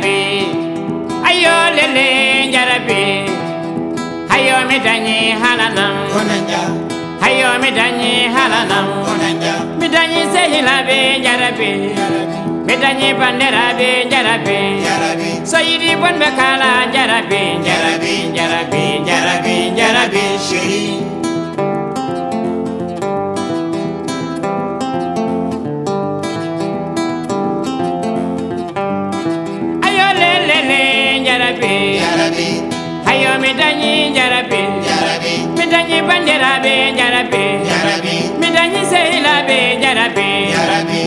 lele jarabi. Ayo lele jarabi. Hayo mi dañi halanam konanja. Hayo mi dañi halanam konanja. Mi dañi sehilaɓe jarabi. Mi dañi bandiraɓe jarabi. Yarabi so yiɗi bonɓe kala jarabi. Jarabi jarabi jarabi jarabi shiri hayo mi dañi jarabi mi dañi bandiraɓe jarabi mi dañi sehilaɓe jarabi yarabi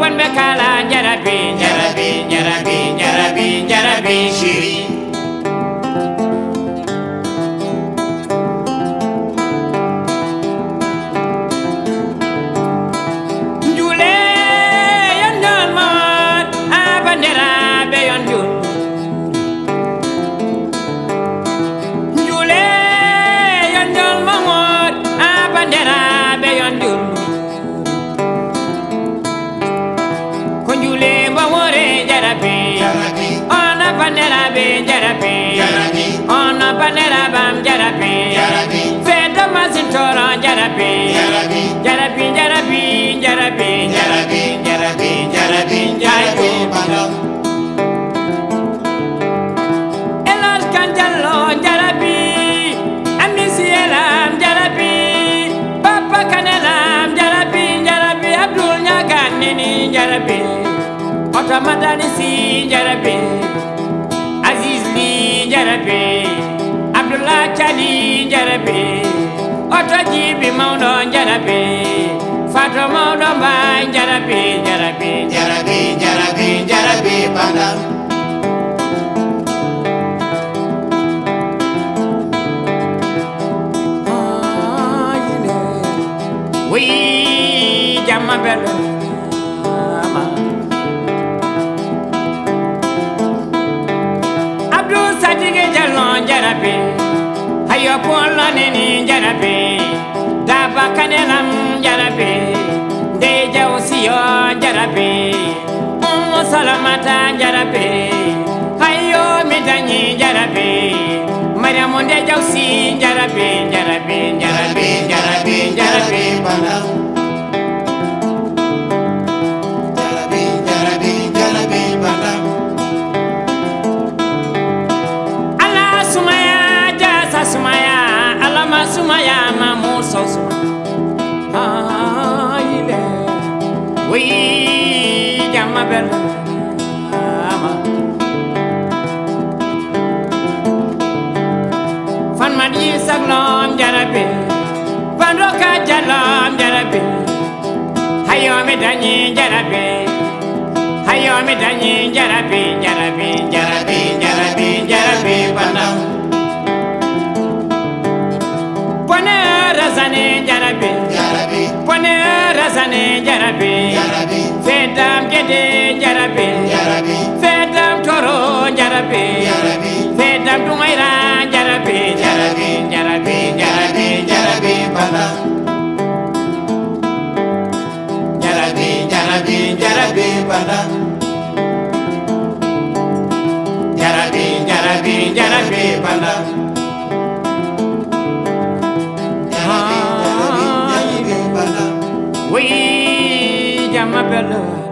bonɓe kala jarabi jarabi jarabi jarabi jarabi shiri a bandiraɓe yon jul Ko njule mbawore jarabi Ona bandiraɓe jarabi Jarabi. Ona bandiraɓam jarabi yarabi Feta masintoro jarabi yarabi Jarabi jarabi jarabi maudo jarabi Fato maudo mbay jarabi jarabi yarabi yarabi yarabi bandam ah, Oui, jamma bello. ama. Abdul Sadige Jalon Jarabe, Hayo Polo Nini Jarabe, Daba Kanelam Jarabe, Deja Usio Jarabe, Umu Salamata Jarabe, Hayo Midani Jarabe, Mariamu Deja Usi Jarabe, Jarabe, Jarabe, Jarabe, Jarabe, Allah sumaya jasa sumaya ma sumaya Aile Wi jamma bella ama Fan madi saglom jarabe Pandoka jalom jarabe Hayo mi danyi jarabe Hayo mi danyi jarabe jarabe jarabe jarabe jarabe bandam razane jarabe yarabi Pone razane jarabe yarabi Fedam gede jarabe yarabi Fedam toro jarabe yarabi Fedam dumaira jarabe jarabe jarabe jarabe yarabi bandam jarabe yarabi yarabi bandam jarabe jarabe jarabe bandam yarabi yarabi yarabi